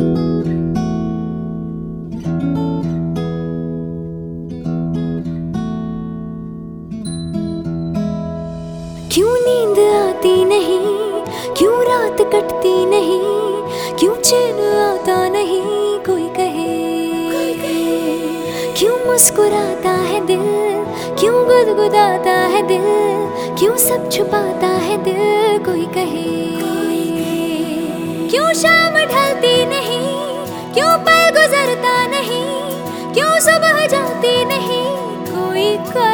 क्यों नींद आती नहीं? क्यों रात कटती नहीं? क्यों चैन आता नहीं? कोई कहे। क्यों मुस्कुराता है दिल? क्यों गुदगुदाता है दिल? क्यों सब छुपाता है दिल? कोई कहे। क्यों शाम ढलती क्यों पल गुजरता नहीं? क्यों सुबह जाती नहीं? कोई कहे